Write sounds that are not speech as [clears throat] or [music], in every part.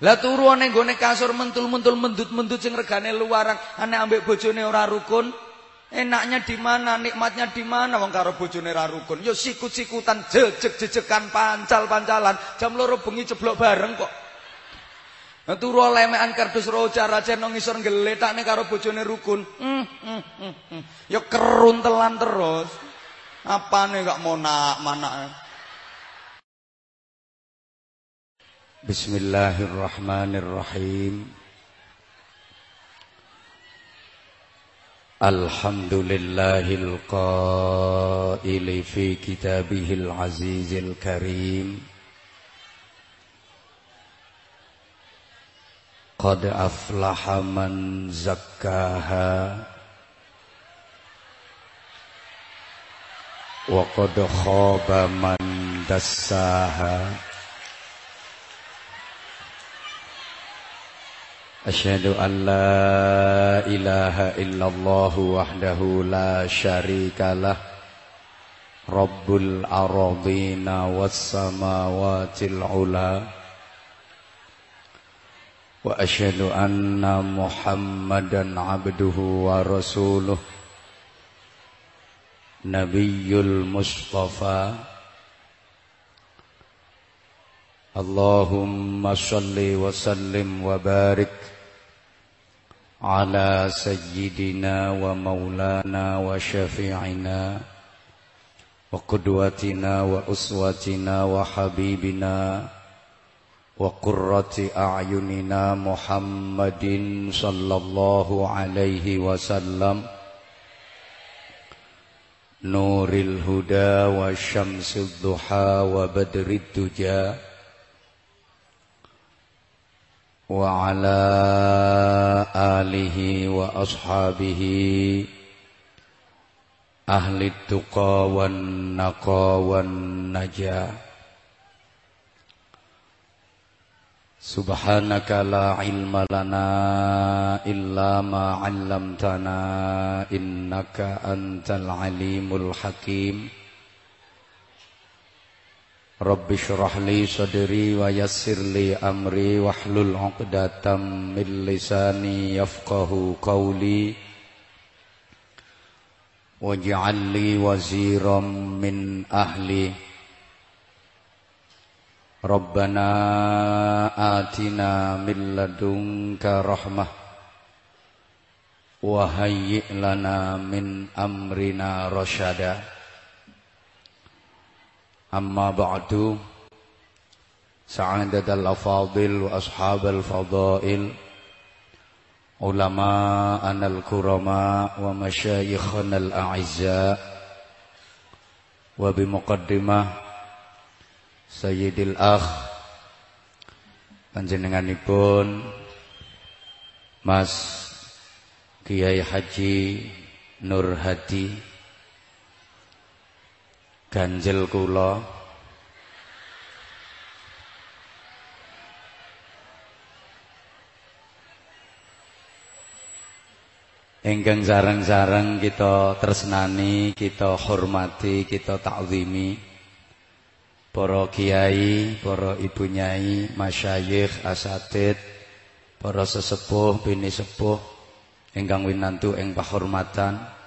Lah turu ning gone kasur mentul-mentul mendut-mendut sing regane luaran, ane ambek bojone ora rukun. Enaknya di mana, nikmatnya di mana wong karo bojone ora rukun. Ya sikut-sikutan, jejeg-jejekan, pancal-pancalan, jam loro bengi ceblok bareng kok. Nah, turu lemekan kardus roja raja nang ngisor ngletakne karo bojone rukun. Hmm, hmm, hmm, hmm. Ya keruntelan terus. Apane gak mau nak mana? Bismillahirrahmanirrahim. Alhamdulillahil qaili fi kitabihil azizil karim. Qad aflaha man zakkaha. Wa qad khaba man dassaha أشهد أن لا إله إلا الله وحده لا شريك له. رب الأرضين والسماوات العلا. وأشهد أن محمدا عبده ورسوله. نبي المصطفى. اللهم صل وسلم وبارك على سيدنا ومولانا وشفيعنا وقدوتنا وأسوتنا وحبيبنا وقرة أعيننا محمد صلى الله عليه وسلم. نور الهدى وشمس الضحى وبدر الدجى. وعلى آله وأصحابه أهل التقى والنقى والنجاة سبحانك لا علم لنا إلا ما علمتنا إنك أنت العليم الحكيم. Rabbi syrah li sadri wa yassir li amri wahlul 'uqdatam min lisani yafqahu qawli waj'al li waziran min ahli Rabbana atina min ladunka rahmah wa hayyi' lana min amrina rasyada أما بعد سعادة الأفاضل وأصحاب الفضائل علماءنا الكرماء ومشايخنا الأعزاء وبمقدمة سيد الأخ panjenenganipun Mas Kiai Haji Nur Hadi ganjel kula. Enggang sarang-sarang kita tersenani, kita hormati, kita takzimi para kiai, para ibu nyai, masyayikh, asatid, para sesepuh, bini sepuh ingkang winantu ing pahormatan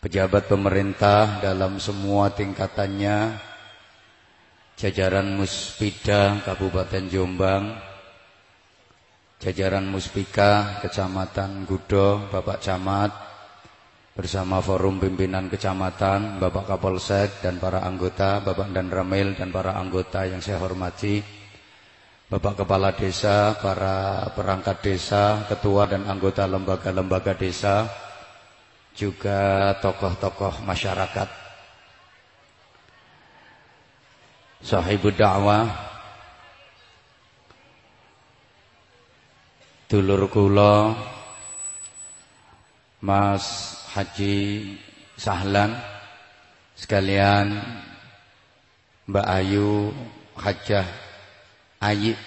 pejabat pemerintah dalam semua tingkatannya, jajaran Muspida Kabupaten Jombang, jajaran Muspika Kecamatan Gudo, Bapak Camat, bersama forum pimpinan kecamatan, Bapak Kapolsek dan para anggota, Bapak dan Ramil dan para anggota yang saya hormati, Bapak Kepala Desa, para perangkat desa, ketua dan anggota lembaga-lembaga desa, juga tokoh-tokoh masyarakat. Sahibud dakwah dulur kula Mas Haji Sahlan sekalian Mbak Ayu Hajah Ayi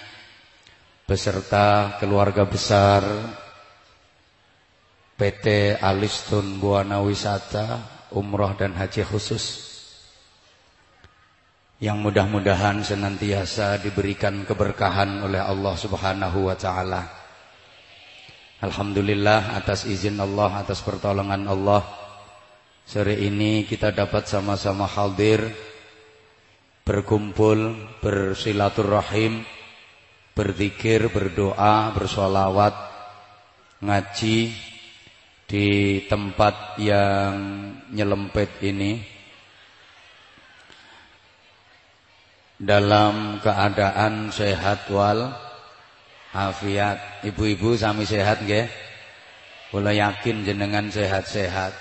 beserta keluarga besar PT Alistun Buana Wisata Umroh dan Haji Khusus yang mudah-mudahan senantiasa diberikan keberkahan oleh Allah Subhanahu wa taala. Alhamdulillah atas izin Allah, atas pertolongan Allah. Sore ini kita dapat sama-sama hadir berkumpul, bersilaturahim, berzikir, berdoa, bersolawat, ngaji di tempat yang nyelempet ini dalam keadaan sehat wal afiat. Ibu-ibu sami sehat nggih? Kula yakin jenengan sehat-sehat.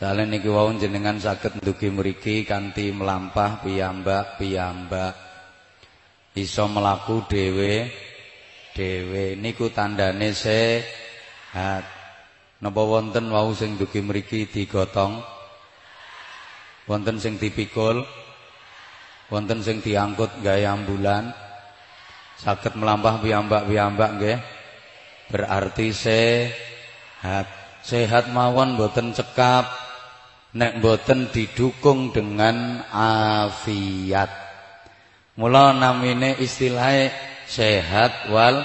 Soalnya niki wau jenengan saged ndugi mriki kanthi melampah piyambak-piyambak. Iso melaku dhewe dhewe niku tandane sehat. Napa wonten wau sing ndugi mriki digotong? Wonten sing dipikul? wonten sing diangkut gawe ambulan? Saged melampah piyambak-piyambak nggih. Berarti sehat. Sehat mawon boten cekap. Nek boten didukung dengan afiat. Mula namine istilahnya sehat wal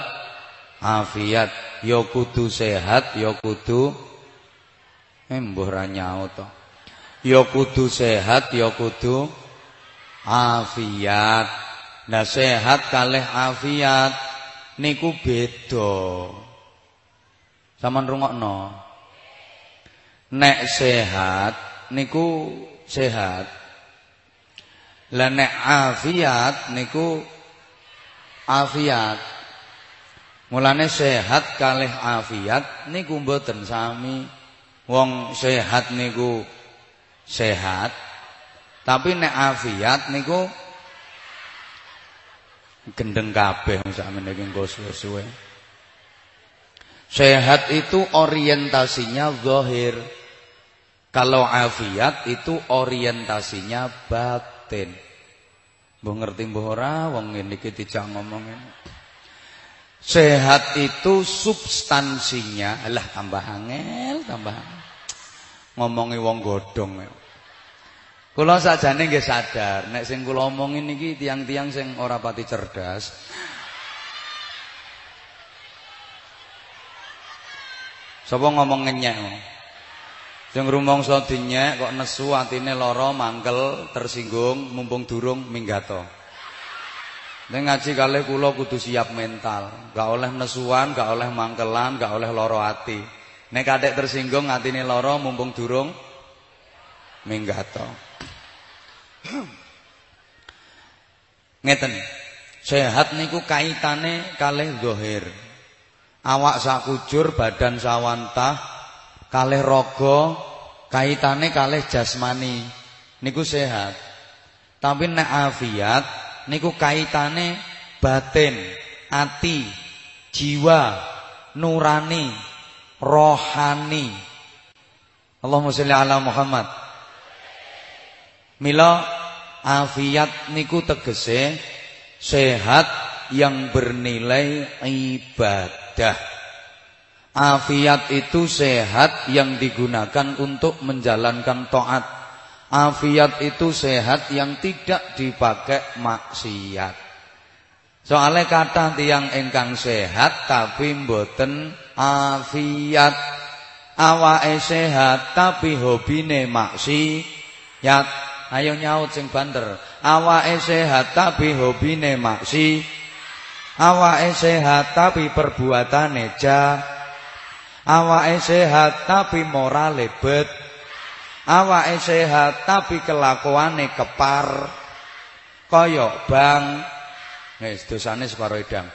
afiat ya kudu sehat ya kudu eh mbuh ra nyaut to ya kudu sehat ya kudu afiat. Nah sehat kalih afiat niku beda. Saman rungokno. Nek sehat niku sehat. Lah nek afiat niku afiat. Mulane sehat kalih afiat niku mboten sami. Wong sehat niku sehat tapi nek afiat niku gendeng kabeh sakmene iki engko suwe-suwe. Sehat itu orientasinya zahir. Kalau afiat itu orientasinya batin. Mbok ngerti mbok ora wong ngene iki dijak ngomongin. Sehat itu substansinya, alah tambah angel, tambah. Ngomongi wong godhong. Kula sajane nggih sadar nek sing kula omongin niki tiang-tiang sing ora pati cerdas. Sapa ngomong ngenyek? Sing rumangsa dinyek kok nesu atine lara, mangkel, tersinggung, mumpung durung minggato. Nek ngaji kalih kula kudu siap mental. Gak oleh nesuan, gak oleh mangkelan, gak oleh lara ati. Nek kadek tersinggung atine lara mumpung durung minggato. [clears throat] Ngeten. Sehat niku kaitane kalih zahir. Awak sakujur, badan sawantah, kalih raga, kaitane kalih jasmani. Niku sehat. Tapi nek afiat niku kaitane batin, ati, jiwa, nurani, rohani. Allahumma sholli ala Muhammad. Mila afiat niku tegese sehat yang bernilai ibadah. Afiat itu sehat yang digunakan untuk menjalankan taat. Afiat itu sehat yang tidak dipakai maksiat. Soalnya kata tiang engkang sehat tapi mboten afiat. Awake sehat tapi hobine maksiat. Ayo nyaut sing banter. Awake sehat tapi hobine maksi. Awake sehat tapi perbuatane ja. Awake sehat tapi morale bet. Awake sehat tapi kelakuane kepar. Kaya bang. Wis dosane separo edang.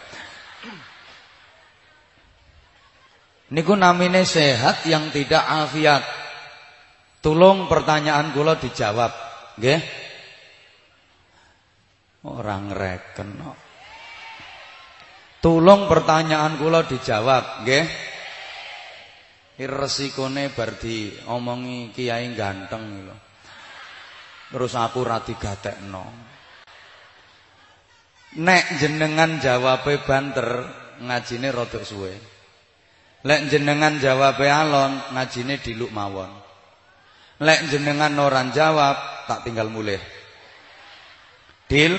Niku namine sehat yang tidak afiat. Tolong pertanyaan kula dijawab. Nggih. Orang reken. Tulung pertanyaan kula dijawab, nggih. Resikone bar diomongi kiai ganteng lho. Terus aku ra digatekno. Nek jenengan jawabe banter, ngajine rada suwe. Lek jenengan jawabe alon, ngajine diluk mawon. Lek jenengan orang jawab, tak tinggal mulih. Deal?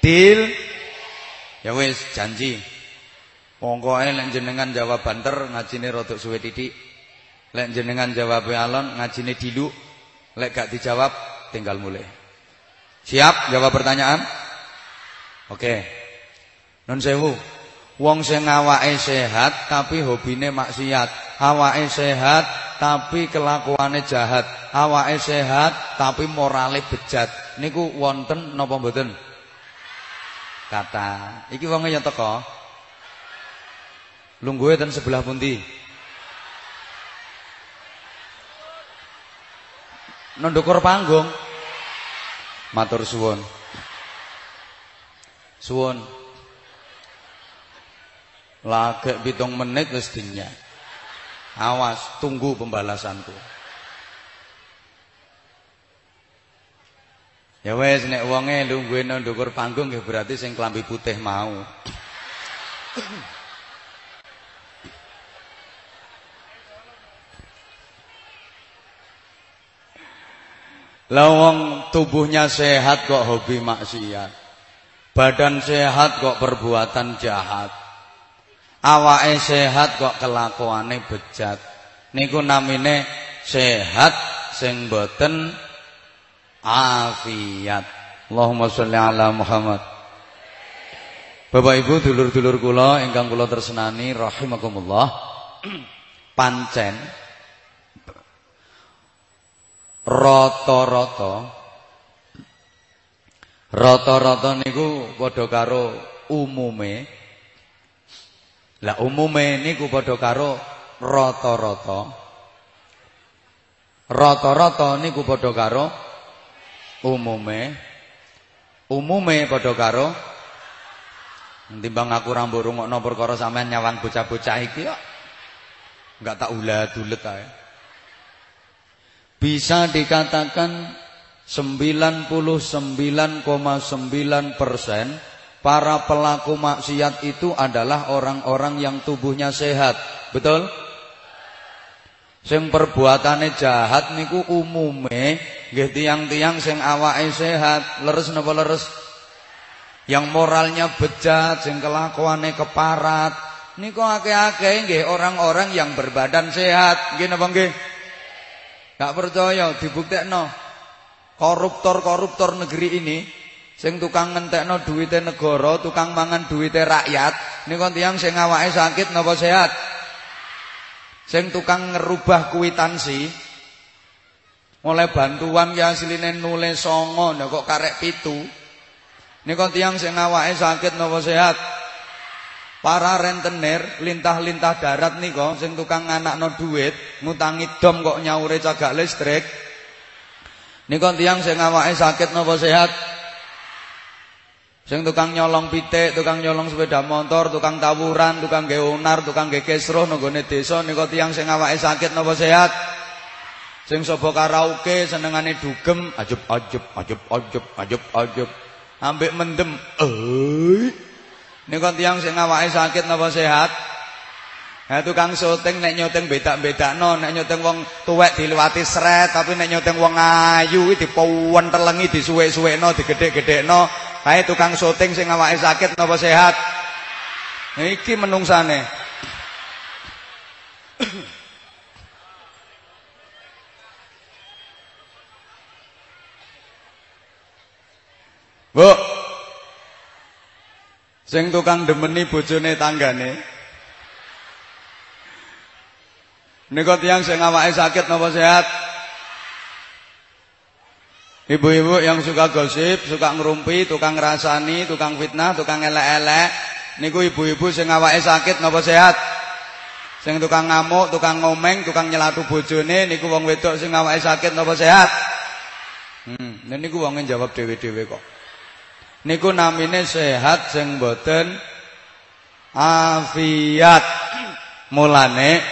Deal? Ya wis janji. Pokoke lek jenengan jawab banter ngajine rodok suwe titik. Lek jenengan jawab alon ngajine dilu. Lek gak dijawab tinggal mulai. Siap jawab pertanyaan? Oke. Non sewu. Wong sing awake sehat tapi hobine maksiat. Awake sehat tapi kelakuane jahat. Awake sehat tapi morale bejat. Niku wonten napa mboten? Kata. Iki wonge ya teko. Lungguhe ten sebelah pundi? Nondokur panggung. Matur suwun. Suwun. Lagek pitung menit wis. Awas, tunggu pembalasanku. Ya wes nek wonge lungguhe ndukur panggung ya berarti sing klambi putih mau. Lawang tubuhnya sehat kok hobi maksiat. Badan sehat kok perbuatan jahat. Awake sehat kok kelakuane bejat. Niku namine sehat sing boten afiat. Allahumma sholli ala Muhammad. Bapak Ibu dulur-dulur kula ingkang kula tresnani rahimakumullah. [clears throat] Pancen rata-rata. Rata-rata niku padha karo umume. Lah umume niku padha karo rata-rata. Rata-rata niku padha karo umume. Umume padha karo timbang aku ra mbok rungokno perkara sampean nyawang bocah-bocah iki kok? Enggak tak ulah-ulet ae bisa dikatakan 99,9 persen para pelaku maksiat itu adalah orang-orang yang tubuhnya sehat. Betul? Sing perbuatane jahat niku umume nggih tiang-tiang sing awake sehat, leres napa leres? Yang moralnya bejat, sing kelakuane keparat. Niku akeh-akeh nggih orang-orang yang berbadan sehat. Nggih napa nggih? Gak percaya dibuktekno. Koruptor-koruptor negeri ini sing tukang ngentekno duwite negara, tukang mangan duwite rakyat, niku tiyang sing awake sakit napa sehat? Sing tukang ngerubah kuitansi oleh bantuan ya asline nulis songo kok karek pitu. Niku tiyang sing awake sakit napa sehat? Para rentenir lintah-lintah darat nika sing tukang anakno duit, ngutangi dom kok nyaure cagak listrik. Nika tiyang sing awake sakit napa sehat? Sing tukang nyolong pitik, tukang nyolong sepeda motor, tukang tawuran, tukang geonar, tukang gekesroh nggone desa nika tiyang sing awake sakit napa sehat? Sing sapa karaoke senengane dugem, ajub ajub ajub ajub ajub. Ambek mendem. Eh. Nika tiyang sing awake sakit napa sehat? Ha tukang syuting nek nyuting bedak-bedakno, nek nyuting wong tuwek diliwati sret, tapi nek nyuting wong ayu iki dipuwentelengi disuwek-suwekno, digedhek-gedhekno. Hae tukang syuting sing awake sakit napa sehat? Nah, iki menungsane. Bu, Sing tukang demeni bojone tanggane. Nika tiyang sing awake sakit napa sehat? Ibu-ibu yang suka gosip, suka ngerumpi, tukang rasani, tukang fitnah, tukang elek-elek, niku ibu-ibu sing awake sakit napa sehat? Sing tukang ngamuk, tukang ngomeng, tukang nyelatu bojone niku wong wedok sing awake sakit napa sehat? Hmm, niku wonge jawab dhewe-dhewe kok. Niku namine sehat sing boten afiat. Mulane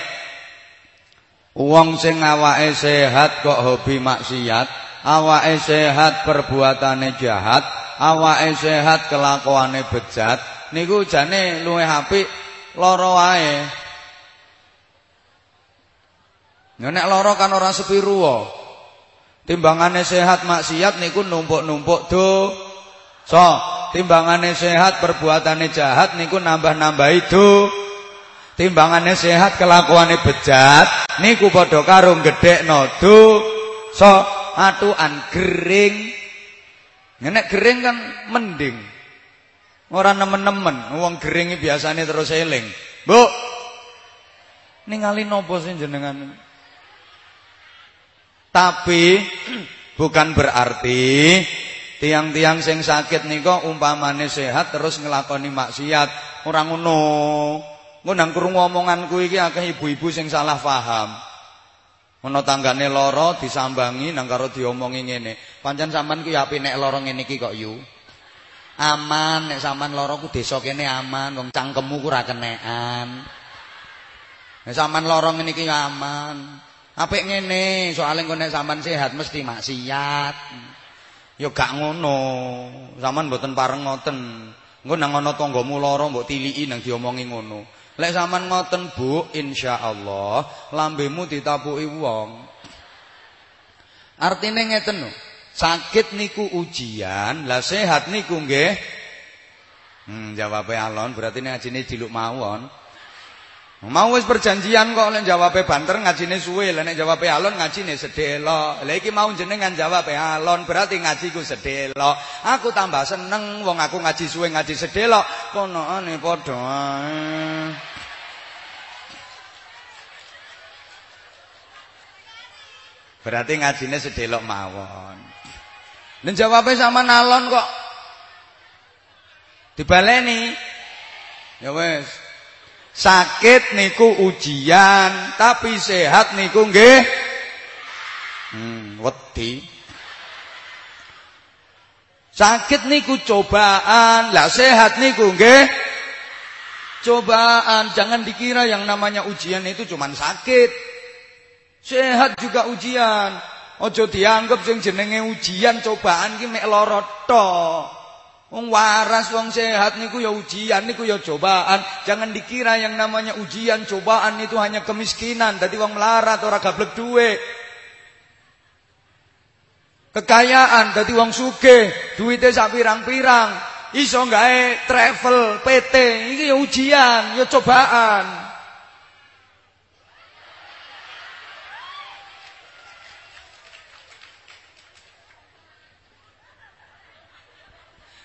wong sing awake sehat kok hobi maksiat awake sehat perbuatane jahat awake sehat kelakuane bejat niku jane luwih apik lara wae. Nek lara kan ora sepiru Timbangane sehat maksiat niku numpuk-numpuk do. So, timbangane sehat perbuatane jahat niku nambah-nambah itu. Timbangane sehat kelakuane bejat niku padha karo gedhekno do. So, atuan gering. Nek gering kan mending. Ora nemen-nemen, wong gering biasane terus eling. Bu. Ningali nopo sih jenengan? Tapi [clears throat] bukan berarti tiang-tiang sing sakit niko umpamane sehat terus ngelakoni maksiat. Ora ngono. Engko nang krungu omonganku iki akeh ibu-ibu sing salah paham. Ana tanggane disambangi nang karo diomongi ngene. Pancen sampean ya apik nek lara ngene iki kok yu. Aman nek sampean lara ku desa kene aman, wong cangkemmu ku ora kenekan. Nek sampean lara ngene iki aman. Apik ngene, soalnya engko nek sampean sehat mesti maksiat. Ya gak ngono. Sampean mboten pareng ngoten. Engko nang ana tanggamu lara mbok tiliki nang diomongi ngono. Lek sampean ngoten, Bu, insyaallah lambemu ditapuki wong. Artine ngeten lho. Sakit niku ujian, lah sehat niku nggih. Hmm, jawabe alon berarti ngajine diluk mawon. Mau wis perjanjian kok lek jawabe banter ngajine suwe, lek nek jawabe alon ngajine sedelok. Lah iki mau jenengan jawabe alon, berarti ngajiku sedelok. Aku tambah seneng wong aku ngaji suwe ngaji sedelok. Konokane padha ae. Berarti ngajine sedelok mawon. Nek jawabe sama nalon kok dibaleni. Ya wis. Sakit niku ujian, tapi sehat niku nggih hmm, wedi. Sakit niku cobaan, lah sehat niku nggih cobaan. Jangan dikira yang namanya ujian itu cuma sakit. Sehat juga ujian. Ojo dianggap sing jenenge ujian cobaan ki mek lara tok. Wong waras, wong sehat niku ya ujian, niku ya cobaan. Jangan dikira yang namanya ujian, cobaan itu hanya kemiskinan. Tadi wong melarat ora gablek duwe. Kekayaan tadi wong suge, duitnya sak pirang-pirang. Iso gawe travel, PT, iki ya ujian, ya cobaan.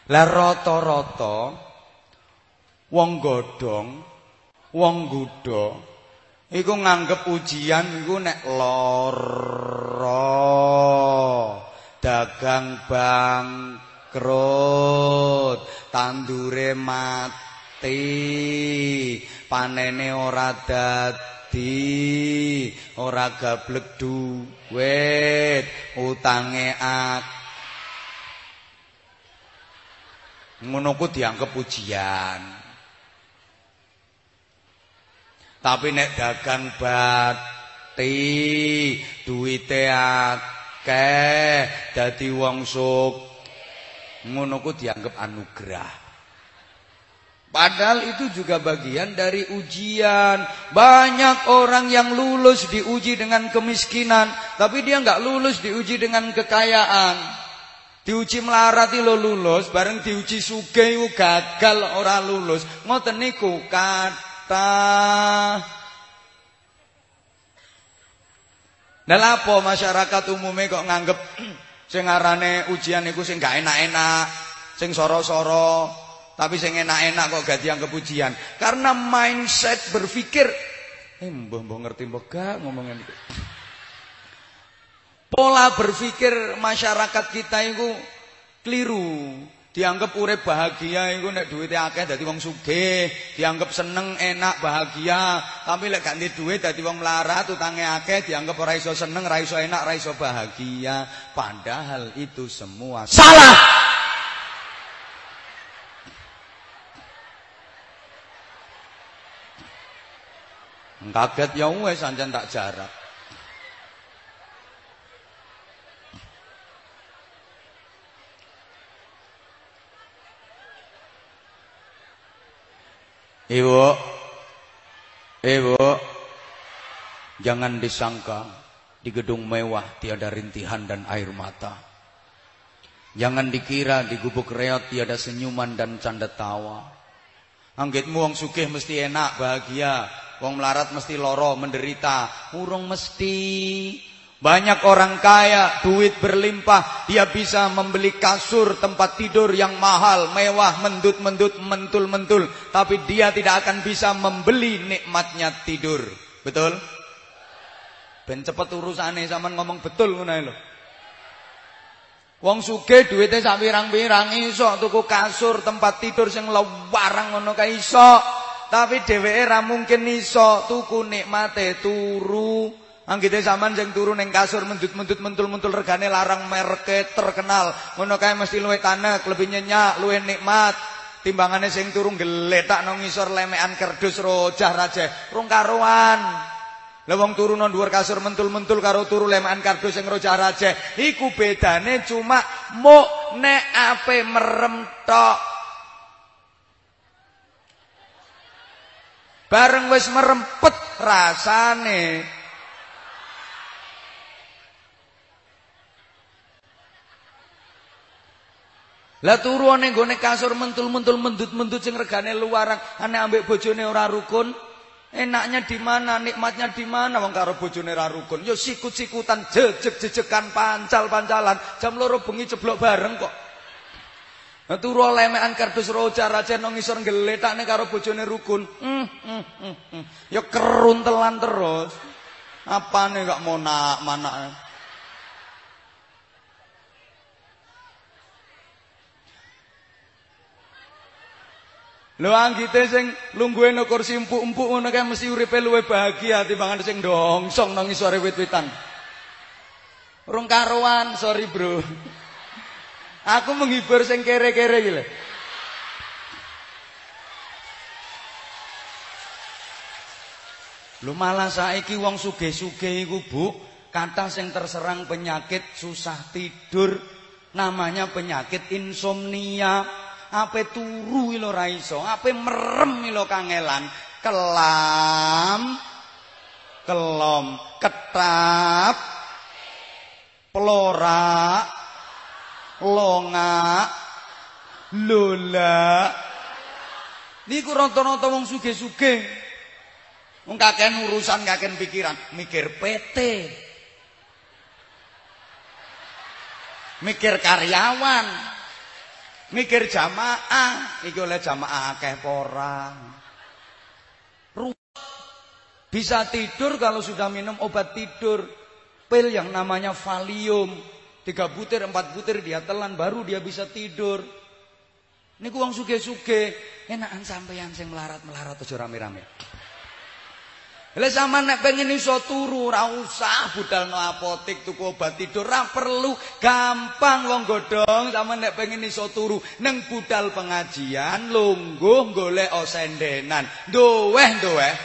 Lah rata-rata wong godhong, wong gudha iku nganggep ujian iku nek lara, dagang bangkrut, tandure mati, panene ora dadi, ora gablek duit, utange akeh ngono dianggap ujian. Tapi nek dagang bati, duwite akeh, dadi wong suk, ngono ku dianggap anugerah. Padahal itu juga bagian dari ujian. Banyak orang yang lulus diuji dengan kemiskinan, tapi dia nggak lulus diuji dengan kekayaan. Diuji melarat lo lulus, bareng diuji sugih gagal ora lulus. Ngoten niku kata Lah apa masyarakat umumnya kok nganggep [clears throat] sing arane ujian niku sing gak enak-enak, sing soro-soro, tapi sing enak-enak kok gak dianggap ujian. Karena mindset berpikir eh mbah-mbah ngerti mbah gak ngomongin niku. Pola berpikir masyarakat kita itu keliru. Dianggap urip bahagia itu nek duitnya akeh dadi wong sugih, dianggap seneng, enak, bahagia. Tapi lek gak duit dadi wong melarat, utange akeh dianggap ora iso seneng, ora iso enak, ora iso bahagia. Padahal itu semua salah. Kaget ya wis anjen tak jarak. Ibu Ibu Jangan disangka Di gedung mewah tiada rintihan dan air mata. Jangan dikira di gubuk reot tiada senyuman dan canda tawa. Anggitmu wong sugih mesti enak, bahagia. Wong melarat mesti loro, menderita. Urung mesti. Banyak orang kaya, duit berlimpah, dia bisa membeli kasur tempat tidur yang mahal, mewah, mendut-mendut, mentul-mentul, tapi dia tidak akan bisa membeli nikmatnya tidur. Betul? Ben cepet urusane sampean ngomong betul. Wong sugih duwite sak pirang-pirang iso tuku kasur tempat tidur sing lewarang ngono kae iso. Tapi dheweke ra mungkin iso tuku nikmate turu. Anggite sampean sing turu ning kasur mendut-mendut mentul-mentul regane larang merke terkenal. Ngono kae mesti luwih tanek, lebih nyenyak, luwih nikmat. Timbangane sing turu geletak nang ngisor lemekan kerdus rojah rajeh. Rung karuan. Lah wong turu nang kasur mentul-mentul karo turu lemaan kardus sing roja raje, iku bedane cuma muk nek ape merem tok. Bareng wis merempet rasane. Lah turu ning gone kasur mentul-mentul mendut-mendut sing regane luarang, ane ambek bojone ora rukun. Enaknya di mana, nikmatnya di mana wong karo bojone ra rukun. Ya sikut-sikutan, jejeg-jejegan, pancal-pancalan, jam loro bengi ceblok bareng kok. Nah, turu lemekan kardus roja raja nang ngisor ngletakne karo bojone rukun. Hmm, hmm, hmm, hmm. Ya keruntelan terus. Apane gak mau Lho anggite sing lungguhe nang kursi empuk-empuk ngono kae mesti uripe luwe bahagia timbangan sing dongsong nang isore wit-witan. Rung karuan, sorry bro. Aku menghibur sing kere-kere iki lho. Malah saiki wong sugih-sugih iku, Bu, kata sing terserang penyakit susah tidur, namanya penyakit insomnia. Ape turu ilo ra iso, ape merem ilo kangelan, kelam kelom, ketap pelora longa lola niku rata-rata wong sugih-sugih. Wong kakean urusan kakean pikiran. Mikir PT mikir karyawan mikir jamaah iki oleh jamaah akeh ora? Bisa tidur kalau sudah minum obat tidur. Pil yang namanya Valium. Tiga butir empat butir dia telan baru dia bisa tidur. Ini uang suge-suge. Enakan sampeyan sing melarat-melarat aja rame-rame Lah sama nek pengen iso turu ora usah budalno apotik tuku obat tidur ora perlu. Gampang wong godhong sama nek pengen iso turu neng budal pengajian lungguh golek osendenan. Duweh duweh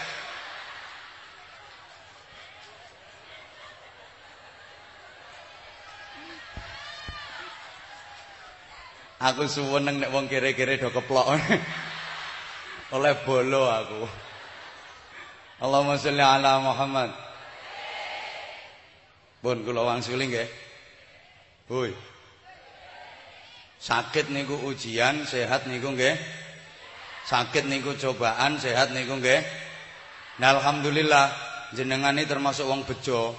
Aku suweneng nek wong kere-kere do keplok. [laughs] Oleh bolo aku Allahumma sholli ala Muhammad. Pun kula wangsuli nggih. Hoi. Sakit niku ujian, sehat niku nggih. Sakit niku cobaan, sehat niku nggih. Nah alhamdulillah jenengan ini termasuk wong bejo.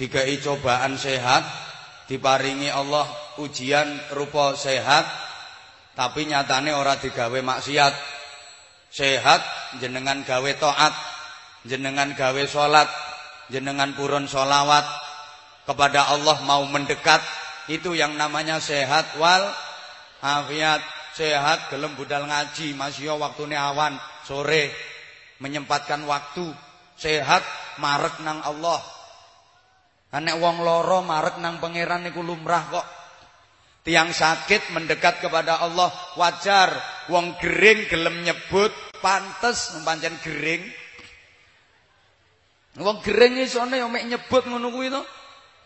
Dikai cobaan sehat, diparingi Allah ujian rupa sehat, tapi nyatane ora digawe maksiat. Sehat jenengan gawe taat, jenengan gawe salat, jenengan purun solawat kepada Allah mau mendekat, itu yang namanya sehat wal afiat. Sehat gelem budal ngaji, masih waktune awan, sore menyempatkan waktu. Sehat marek nang Allah. Nek wong loro marek nang pangeran niku lumrah kok. Tiang sakit mendekat kepada Allah wajar. Wong gering gelem nyebut pantes pancen gering. Wong gering isone yo mek nyebut ngono kuwi to.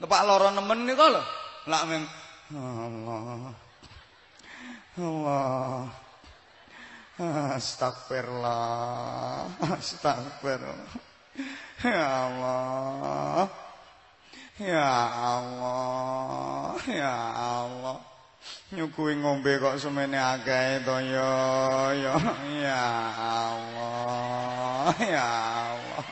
Tepak lara nemen niku lho. Lak meng Allah. Allah. Astagfirullah. Astagfirullah. Ya Allah. Ya Allah, ya Allah. Nyukui ngombe kok semene akeh to ya, ya. Ya Allah, ya Allah.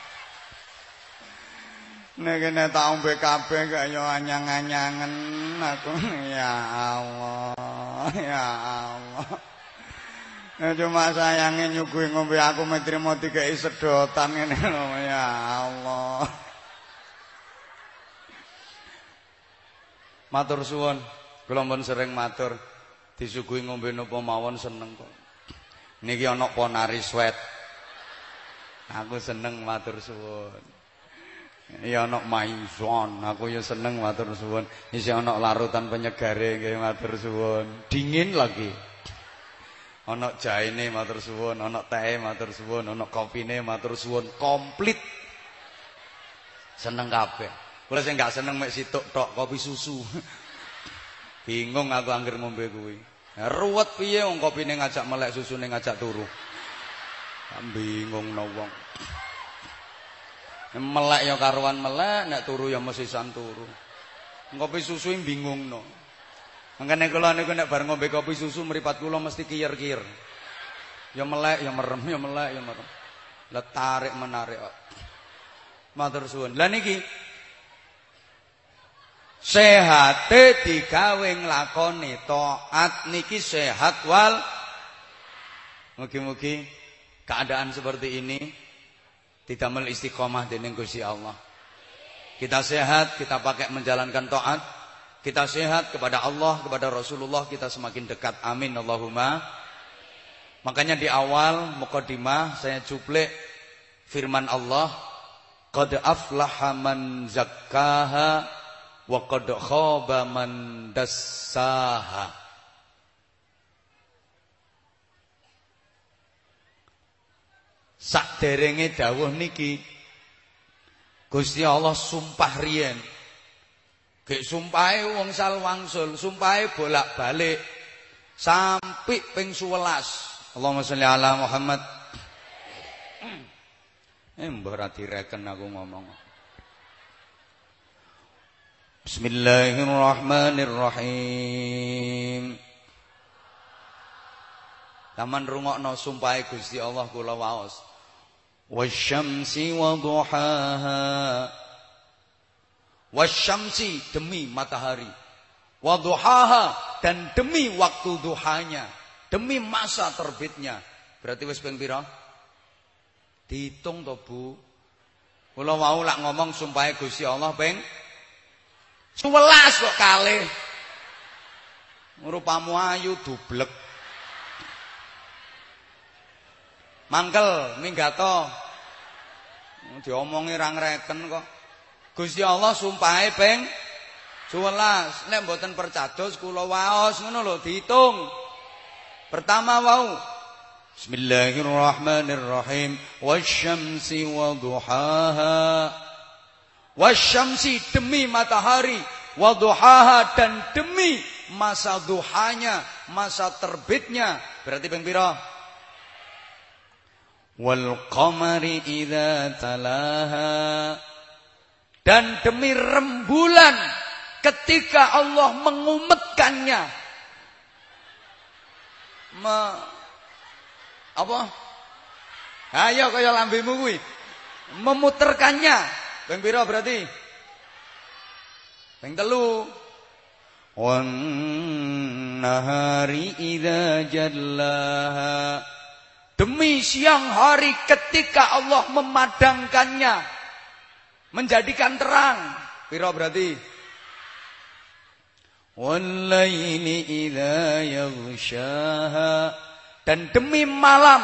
Nek kene tak ombe kabeh gak ya anyang-anyangen aku. Ya Allah, ya Allah. Nek cuma sayange nyukui ngombe aku metrimo dikeki sedotan ngene ya Allah. Matur suwun. Kula sering matur disuguhi ngombe napa mawon seneng kok. Niki ana ponari swet. Aku seneng matur suwun. Ya ana maison, aku ya seneng matur suwun. Isih ana larutan penyegare nggih matur suwun. Dingin lagi. Ana jaine matur suwun, ana teh matur suwun, ana kopine matur suwun, komplit. Seneng kabeh. Kula sing gak seneng mek situk tok kopi susu. Bingung aku angger ngombe kuwi. Ruwet piye wong kopine ngajak melek susune ngajak turu. Bingung no wong. Melek ya karuan melek, nek turu ya mesti san turu. Kopi susu bingung no. Mangkane kula niku nek bar ngombe kopi susu mripat kula mesti kiyer-kiyer. Ya melek ya merem, ya melek ya merem. Lah tarik menarik. Matur suwun. Lah niki sehate digawe nglakoni taat niki sehat wal mugi-mugi keadaan seperti ini tidak istiqomah dening Gusti Allah. Kita sehat, kita pakai menjalankan taat, kita sehat kepada Allah, kepada Rasulullah, kita semakin dekat. Amin Allahumma. Makanya di awal mukadimah saya cuplek firman Allah, qad aflaha man zakkaha wa qad khaba man dassaha Sakderenge dawuh niki Gusti Allah sumpah riyen Gek sumpahe wong sal wangsul, sumpahe bolak-balik sampai ping 11. Allahumma sholli ala Muhammad. Eh mbah ra direken aku ngomong. Bismillahirrahmanirrahim. Taman rungokno sumpahe Gusti Allah kula waos. Wasyamsi wa duhaha. Wasyamsi demi matahari. Wa duhaha dan demi waktu duhanya, demi masa terbitnya. Berarti wis ping pira? Dihitung to, Bu. Kula mau lak ngomong sumpahe Gusti Allah ping Sewelas kok kalih. Rupamu ayu dublek. Mangkel minggato. Diomongi ra ngreken kok. Gusti Allah sumpahe ping 11. Nek mboten percados kula waos ngono lho diitung. Pertama wau Bismillahirrahmanirrahim. Wasyamsi wa duhaha. Wasyamsi demi matahari, waduhaha dan demi masa duhanya, masa terbitnya. Berarti ping pira? Wal qamari idza talaha. Dan demi rembulan ketika Allah mengumetkannya. Me, apa? Ayo kaya lambemu kuwi. Memuterkannya Ping pira berarti? Ping telu. Wan nahari idza jallaha. Demi siang hari ketika Allah memadangkannya menjadikan terang. Pira berarti? Wallaili idza yaghshaha. Dan demi malam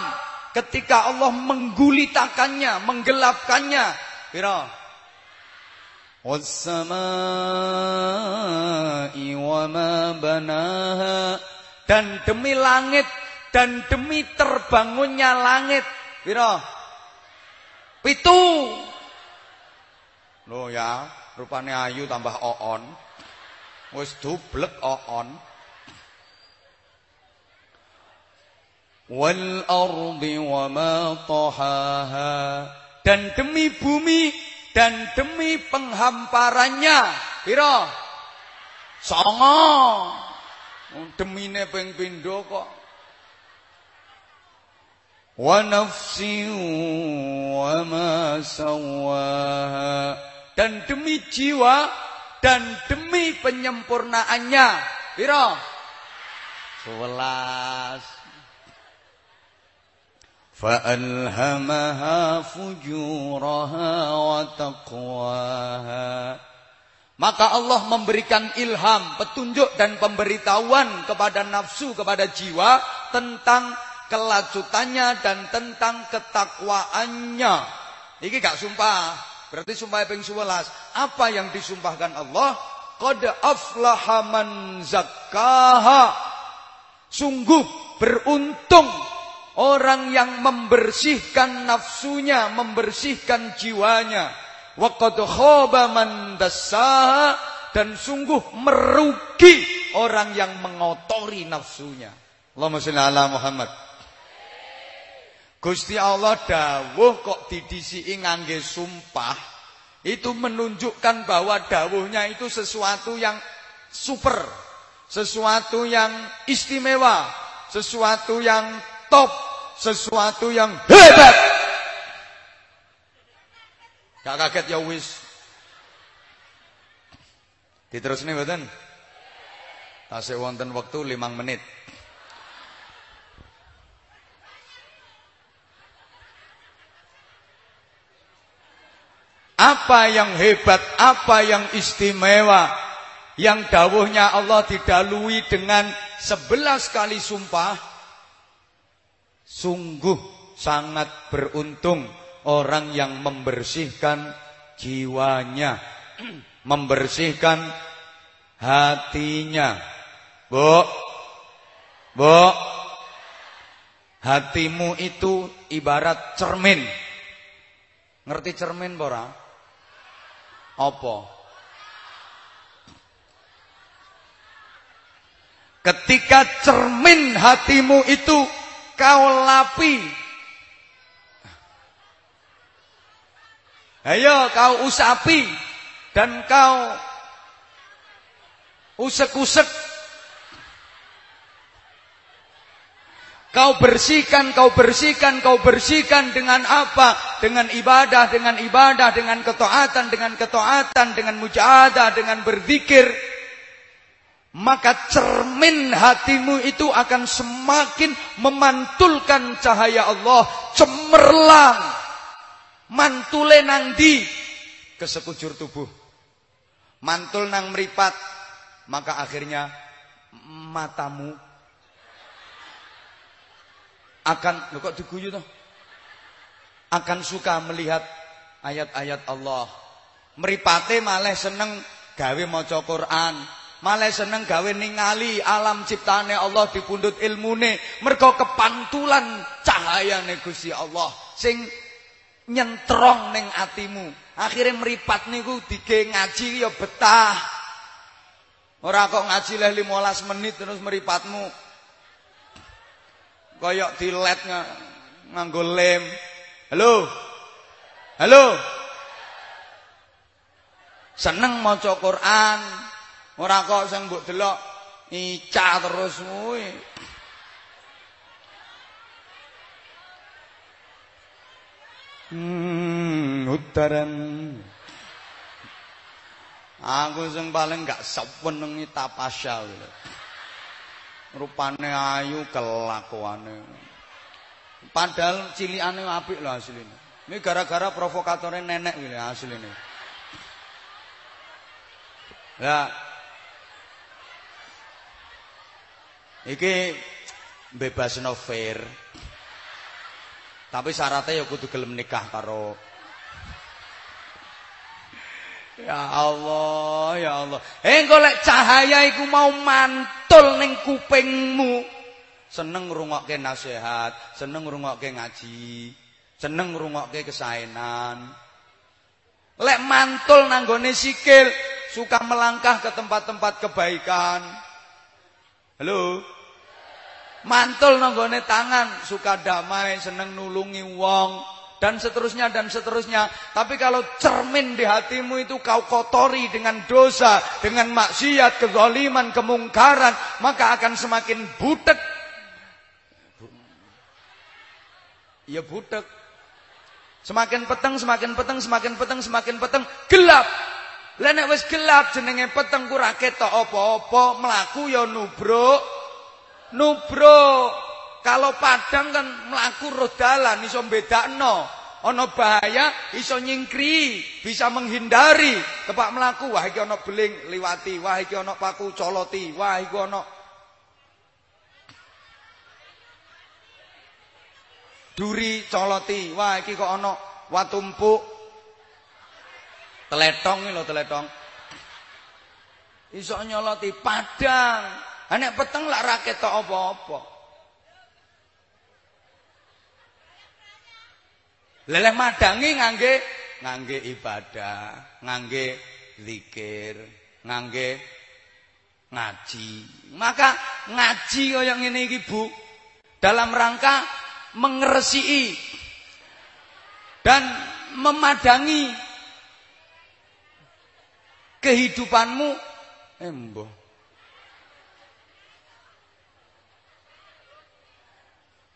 ketika Allah menggulitakannya, menggelapkannya. Pira? wassama'i wa ma banaha dan demi langit dan demi terbangunnya langit. Pira pitu. Lho ya rupane ayu tambah oon. Wis dublek oon. Wal ardi wa ma tahaha. Dan demi bumi dan demi penghamparannya. Piro? Songo. Demine ping pindho kok. Wa nafsi wa ma. Dan demi jiwa dan demi penyempurnaannya. Piro? 11. فألهمها فجورها وتقواها maka Allah memberikan ilham, petunjuk dan pemberitahuan kepada nafsu, kepada jiwa tentang kelacutannya dan tentang ketakwaannya. Ini gak sumpah, berarti sumpah yang 11. Apa yang disumpahkan Allah? Qad aflaha man zakkaha. Sungguh beruntung Orang yang membersihkan nafsunya, membersihkan jiwanya. Waqad khaba man dan sungguh merugi orang yang mengotori nafsunya. Allahumma sholli ala Muhammad. Gusti Allah dawuh kok didisiki ngangge sumpah itu menunjukkan bahwa dawuhnya itu sesuatu yang super, sesuatu yang istimewa, sesuatu yang top, sesuatu yang hebat. Gak kaget ya wis. Diterusne mboten? Tasih wonten waktu 5 menit. Apa yang hebat, apa yang istimewa Yang dawuhnya Allah didalui dengan sebelas kali sumpah Sungguh sangat beruntung orang yang membersihkan jiwanya, [clears throat] membersihkan hatinya. Bu, bu, hatimu itu ibarat cermin. Ngerti cermin bora? Apa? Ketika cermin hatimu itu kau lapi. Ayo kau usapi dan kau usek-usek. Kau bersihkan, kau bersihkan, kau bersihkan dengan apa? Dengan ibadah, dengan ibadah, dengan ketaatan, dengan ketaatan, dengan mujahadah, dengan berzikir maka cermin hatimu itu akan semakin memantulkan cahaya Allah. Cemerlang. Mantule nang di ke sekujur tubuh. Mantul nang meripat. Maka akhirnya matamu akan kok diguyu toh? Akan suka melihat ayat-ayat Allah. Meripate malah seneng gawe maca Quran Malah seneng gawe ningali alam ciptane Allah dipundhut ilmune. Mergo kepantulan cahayane Gusti Allah sing nyentrong ning atimu. Akhire mripat niku dige ngaji ya betah. Ora kok ngaji leh 15 menit terus meripatmu. Koyok dilet nganggo lem. Halo. Halo. Seneng maca Quran, Ora kok sing mbok delok ica terus kuwi. Hmm, utaran. Aku sing paling gak sewenengi tapasya kuwi. Rupane ayu kelakuane. Padahal cilikane apik lho asline. Ini gara-gara provokatore nenek kuwi asline. Ya, Iki bebas no fair. Tapi syaratnya ya kudu gelem nikah karo Ya Allah, ya Allah. Eh golek cahaya iku mau mantul ning kupingmu. Seneng ngrungokke nasihat, seneng ngrungokke ngaji, seneng ngrungokke kesaenan. Lek mantul nanggone sikil, suka melangkah ke tempat-tempat kebaikan. Halo. Mantul nanggone tangan, suka damai, seneng nulungi wong, dan seterusnya dan seterusnya. Tapi kalau cermin di hatimu itu kau kotori dengan dosa, dengan maksiat, kezaliman, kemungkaran, maka akan semakin butek. Ya butek. Semakin peteng, semakin peteng, semakin peteng, semakin peteng, gelap. Lah nek wis gelap jenenge peteng ku ra ketok apa-apa, mlaku ya nubruk. Nubruk. Kalau padang kan melaku roh dalan iso bedakno. Ana bahaya iso nyingkri, bisa menghindari. Tepak melaku wah iki ana beling liwati, wah iki ana paku coloti, wah iku ana duri coloti, wah iki kok ana watumpuk teletong lho teletong. Iso nyoloti padang. Ha nek peteng lak ra ketok apa-apa. Leleh madangi ngangge ngangge ibadah, ngangge zikir, ngangge ngaji. Maka ngaji kaya ngene iki Bu dalam rangka mengeresiki dan memadangi kehidupanmu embo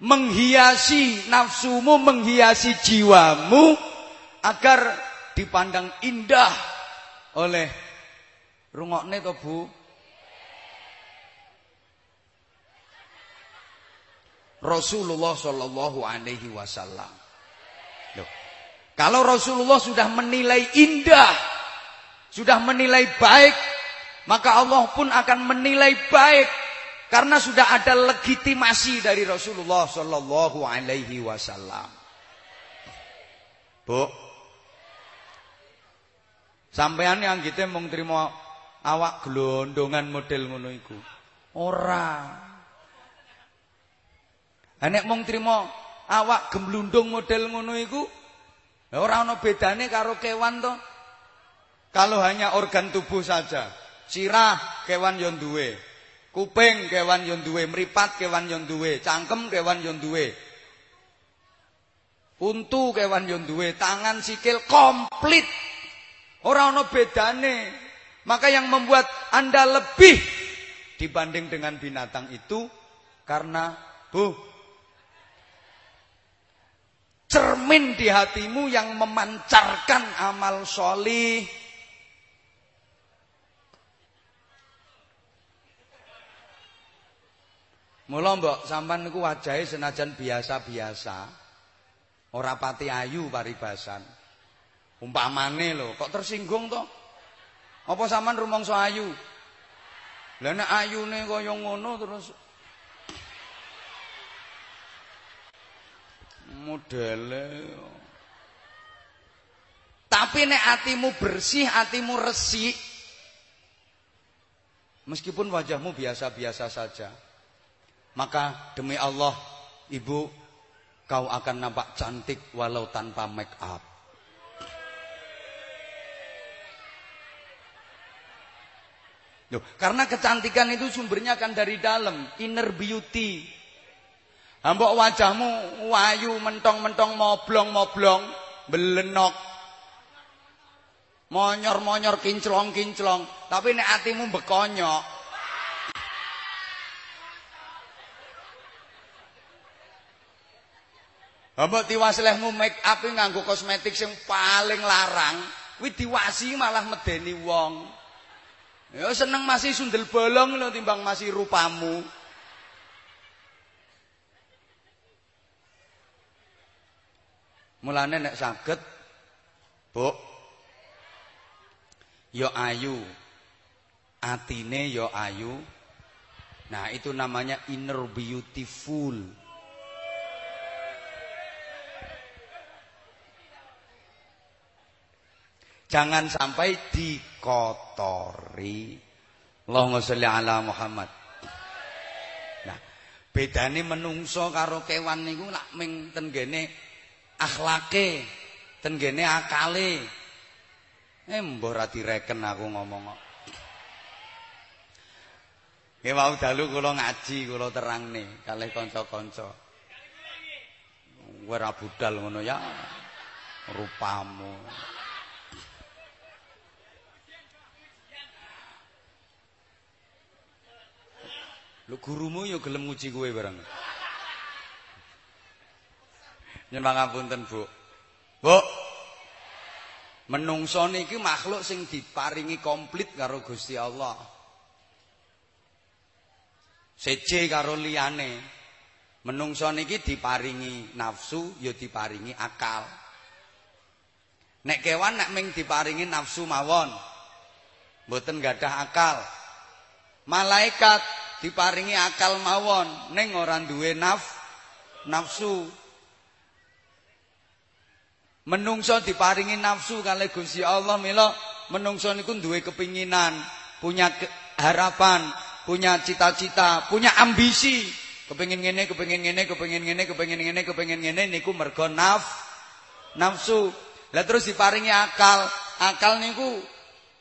menghiasi nafsumu, menghiasi jiwamu agar dipandang indah oleh rungokne to Bu. Rasulullah Shallallahu Alaihi Wasallam. Kalau Rasulullah sudah menilai indah, sudah menilai baik, maka Allah pun akan menilai baik karena sudah ada legitimasi dari Rasulullah Sallallahu Alaihi Wasallam. Bu, sampean yang kita mau terima awak gelondongan model ngono iku. Ora. Nek mau terima awak gemblundung model ngono iku, ora ana bedane karo kewan to. Kalau hanya organ tubuh saja, sirah kewan yang duwe, Kuping kewan yang duwe, meripat kewan yang duwe, cangkem kewan yang duwe. Untu kewan yang duwe, tangan sikil komplit. Orang ana bedane. Maka yang membuat Anda lebih dibanding dengan binatang itu karena Bu cermin di hatimu yang memancarkan amal solih Mula mbok sampean niku wajahe senajan biasa-biasa. Ora pati ayu paribasan. Umpamane lho, kok tersinggung to? Apa sampean rumangsa ayu? Lah nek ayune kaya ngono terus modele Tapi nek atimu bersih, atimu resik Meskipun wajahmu biasa-biasa saja maka demi Allah, ibu, kau akan nampak cantik walau tanpa make up. Loh, karena kecantikan itu sumbernya kan dari dalam, inner beauty. Hambok wajahmu wayu mentong-mentong moblong-moblong, belenok. Monyor-monyor kinclong-kinclong, tapi nek atimu bekonyok, Mbok tiwaslehmu make up nganggo kosmetik sing paling larang, kuwi diwasi malah medeni wong. Ya seneng masih sundel bolong lho timbang masih rupamu. Mulane nek saged Bu ya ayu. Atine ya ayu. Nah, itu namanya inner beautiful. Jangan sampai dikotori. Allahumma sholli ala Muhammad. Nah, bedane menungso karo kewan niku lak ming ten gene akhlake, ten gene akale. Eh mbah ra direken aku ngomong kok. Nggih wau dalu kula ngaji, kula terangne kalih kanca-kanca. Ora budal ngono ya. rupamu. Lu gurumu yo gelem nguji kowe bareng. Nyuwun Bu. Bu. Menungso niki makhluk sing diparingi komplit karo Gusti Allah. Seje karo liyane. Menungso niki diparingi nafsu, ya diparingi akal. Nek kewan nek ming diparingi nafsu mawon. Mboten gadah akal. Malaikat diparingi akal mawon. Ning ora duwe naf nafsu. Menungso diparingi nafsu kali Gusti Allah mila menungso niku duwe kepinginan punya harapan punya cita-cita punya ambisi. Kepengin ngene kepengin ngene kepengin ngene kepengin ngene kepengin ngene niku mergo naf nafsu. Lah terus diparingi akal. Akal niku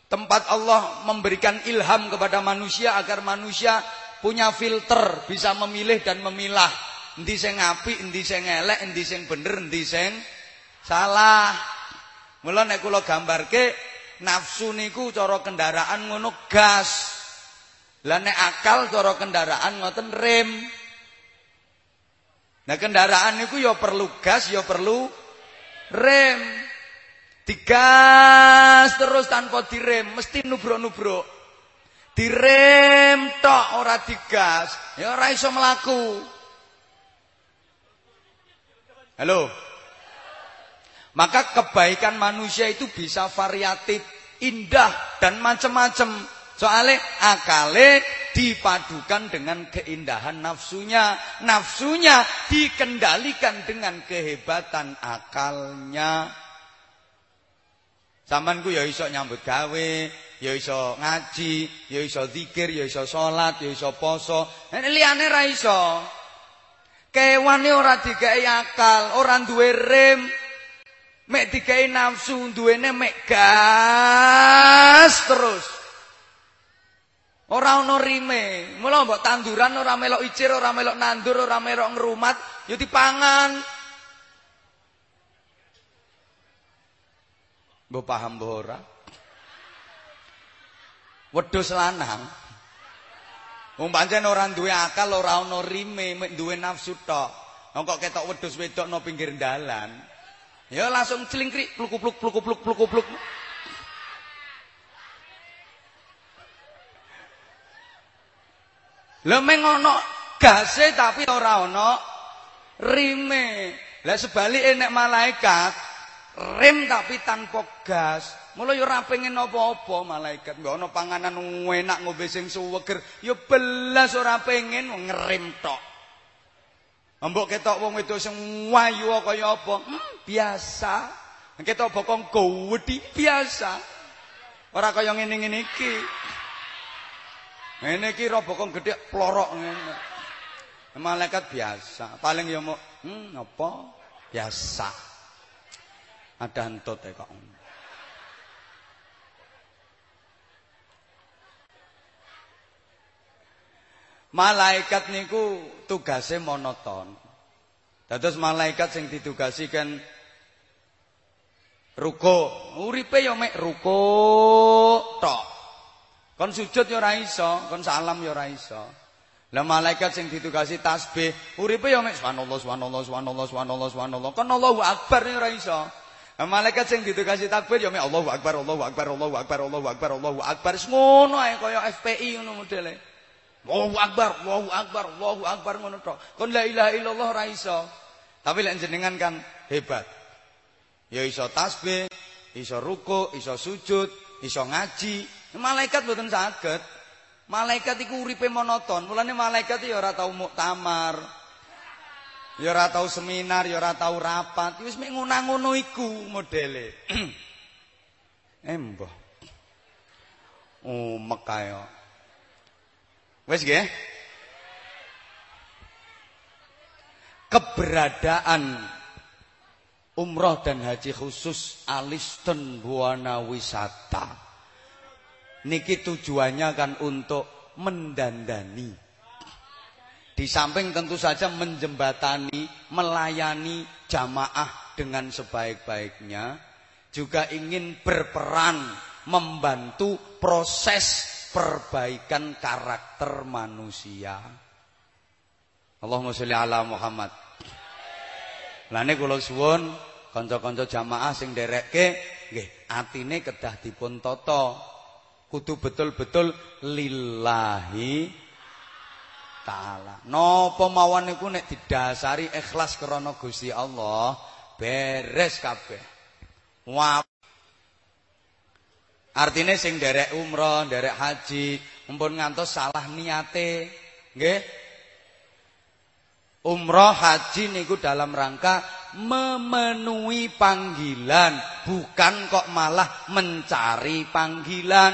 tempat Allah memberikan ilham kepada manusia agar manusia punya filter, bisa memilih dan memilah. Endi sing apik, endi sing elek, endi sing bener, endi sing salah. Mula nek kula gambarke nafsu niku cara kendaraan ngono gas. Lah nek akal cara kendaraan ngoten rem. Nah kendaraan niku ya perlu gas, ya perlu rem. Digas terus tanpa direm, mesti nubruk-nubruk. Direm tok ora digas, ya ora iso mlaku. Halo. Maka kebaikan manusia itu bisa variatif, indah dan macam-macam. Soalnya akale dipadukan dengan keindahan nafsunya. Nafsunya dikendalikan dengan kehebatan akalnya. Samanku ya iso nyambut gawe, ya iso ngaji, ya iso zikir, ya iso salat, ya iso poso. Nek liyane ra iso. Kewane ora digawe akal, ora duwe rem. Mek digawe nafsu, duwene mek gas terus. Ora ono rime. Mula mbok tanduran ora melok icir, ora melok nandur, ora melok ngrumat, ya dipangan. Mbok paham mbok ora? Wedhus lanang wong pancen ora duwe akal ora ana rime duwe nafsu tok kok ketok wedhus wedok no pinggir dalan ya langsung celingkrik pluk-pluk pluk-pluk pluk-pluk Lha meng ana gase tapi ora ana rime. Lah sebalike nek malaikat rem tapi tanpa gas. Mula ya ora pengen apa-apa malaikat. Mbok ana panganan enak ngombe sing suweger, ya belas ora pengen ngerem tok. Mbok ketok wong wedok sing wayu kaya apa? Hmm, biasa. Ketok bokong gowedi biasa. Ora kaya ngene-ngene iki. Ngene iki ro bokong gedhe plorok ngene. Malaikat biasa. Paling ya mau hmm apa? Biasa. Ada entut e kok. Malaikat niku tugasnya monoton. Dados malaikat sing ditugasi kan ruko, uripe ya mek ruko tok. Kon sujud ya ora iso, kon salam ya ora iso. Lah malaikat sing ditugasi tasbih, uripe ya mek subhanallah subhanallah subhanallah subhanallah subhanallah. Kon Allahu akbar ya ora iso. Lah malaikat sing ditugasi takbir ya mek Allahu akbar Allahu akbar Allahu akbar Allahu akbar Allahu akbar. Ngono ae kaya FPI ngono modele. Allahu Akbar, Allahu Akbar, Allahu Akbar ngono tok. Kon la ilaha illallah ra iso. Tapi lek jenengan kan hebat. Ya iso tasbih, iso ruku, iso sujud, iso ngaji. Malaikat mboten saged. Malaikat iku uripe monoton. Mulane malaikat ya ora tau muktamar. Ya ora tau seminar, ya ora tau rapat. Wis mek ngono iku modele. Embo. Oh, mekayo. Wes nggih. Keberadaan umroh dan haji khusus Alisten Buana Wisata. Niki tujuannya kan untuk mendandani. Di samping tentu saja menjembatani, melayani jamaah dengan sebaik-baiknya juga ingin berperan membantu proses perbaikan karakter manusia. Allahumma sholli ala Muhammad. Lane kula suwun kanca-kanca jamaah sing nderekke nggih atine kedah dipun tata. Kudu betul-betul lillahi taala. Napa mawon niku nek didasari ikhlas krana Gusti Allah, beres kabeh. Artine sing derek umroh, derek haji, mumpun ngantos salah niate, nggih. Umroh haji niku dalam rangka memenuhi panggilan, bukan kok malah mencari panggilan.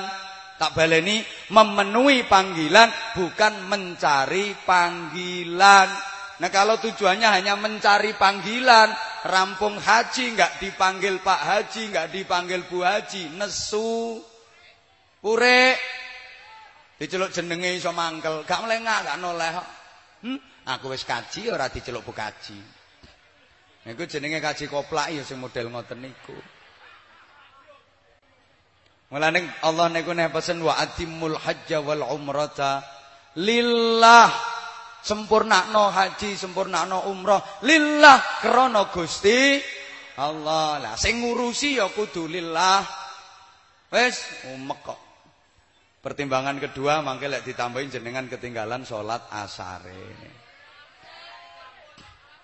Tak baleni memenuhi panggilan bukan mencari panggilan. Nah kalau tujuannya hanya mencari panggilan, rampung haji nggak dipanggil Pak Haji, nggak dipanggil Bu Haji, nesu. Pure diceluk jenenge iso mangkel, gak melengak, gak noleh Hmm? Aku wis kaji ora diceluk Bu Kaji. Niku jenenge kaji koplak ya sing model ngoten niku. Mulane Allah niku nek pesen wa atimul hajja wal umrata lillah sempurnakno haji sempurnakno umrah lillah krana Gusti Allah. Lah sing ngurusi ya kudu lillah. Wis umek kok. Pertimbangan kedua mangke lek ditambahin jenengan ketinggalan salat asare.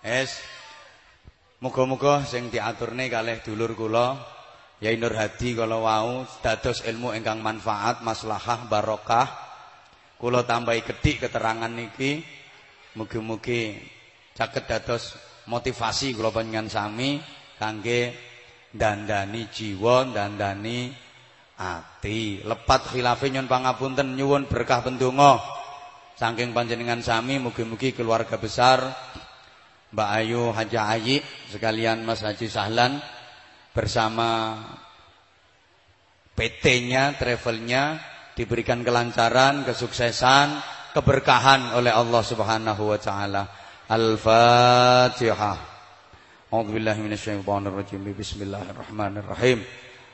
Es Muga-muga sing diaturne kalih dulur kula Yai Nur Hadi kalau wau dados ilmu ingkang manfaat, maslahah, barokah. Kula tambahi kedik keterangan niki. Mugi-mugi caket dados motivasi kula panjenengan sami kangge dandani jiwa, dandani ati. Lepat khilafe nyuwun pangapunten nyuwun berkah pendonga. Saking panjenengan sami mugi-mugi keluarga besar Mbak Ayu Haji Ayi sekalian Mas Haji Sahlan bersama PT-nya, travelnya diberikan kelancaran, kesuksesan, keberkahan oleh Allah Subhanahu wa taala. Al-Fatihah. A'udzubillahi minasyaitonir Bismillahirrahmanirrahim.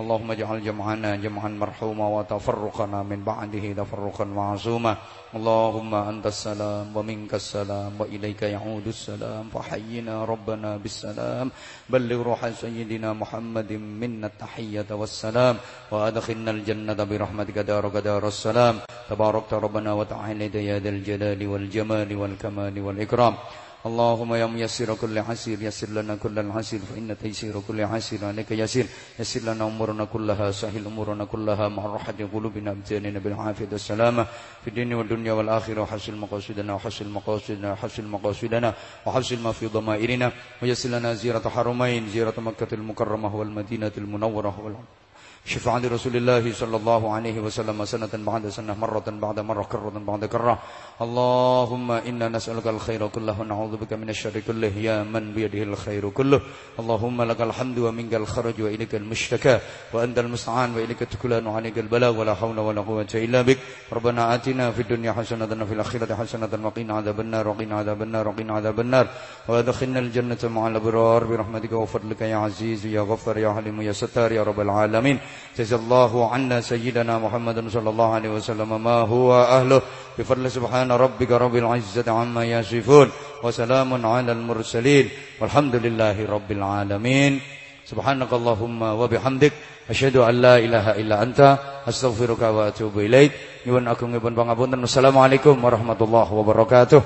اللهم اجعل جمعنا جمعا مرحوما وتفرقنا من بعده تفرقا معصوما اللهم أنت السلام ومنك السلام وإليك يعود السلام فحينا ربنا بالسلام بلغ روح سيدنا محمد منا التحية والسلام وأدخلنا الجنة برحمتك دارك دار السلام تباركت ربنا وتعالى يا ذا الجلال والجمال والكمال والإكرام اللهم يا ميسر كل عسير يسر لنا كل العسير فإن تيسير كل عسير عليك يسير. يسر لنا أمورنا كلها سهل أمورنا كلها مع راحة قلوبنا أبداننا بالعافية والسلامة في الدين والدنيا والآخرة وحسن مقاصدنا وحسن مقاصدنا وحسن مقاصدنا وحسن ما في ضمائرنا. ويسر لنا زيارة حرمين زيارة مكة المكرمة والمدينة المنورة والعالم شفاعة رسول الله صلى الله عليه وسلم سنة بعد سنة مرة بعد مرة كرة بعد كرة اللهم إنا نسألك الخير كله ونعوذ بك من الشر كله يا من بيده الخير كله. اللهم لك الحمد ومنك الخرج وإليك المشتكى وأنت المستعان وإليك تكلان وعليك البلاء ولا حول ولا قوة إلا بك. ربنا آتنا في الدنيا حسنة وفي الآخرة حسنة وقنا عذاب النار وقنا عذاب النار وقنا عذاب النار. وأدخلنا الجنة مع الأبرار برحمتك وفضلك يا عزيز يا غفر يا حليم يا ستار يا رب العالمين. جزا الله عنا سيدنا محمد صلى الله عليه وسلم ما هو أهله بفضل سبحان ربك رب العزة عما يصفون وسلام على المرسلين والحمد لله رب العالمين سبحانك اللهم وبحمدك أشهد أن لا إله إلا أنت أستغفرك وأتوب إليك nyuwun agung nyuwun pangapunten assalamualaikum warahmatullahi wabarakatuh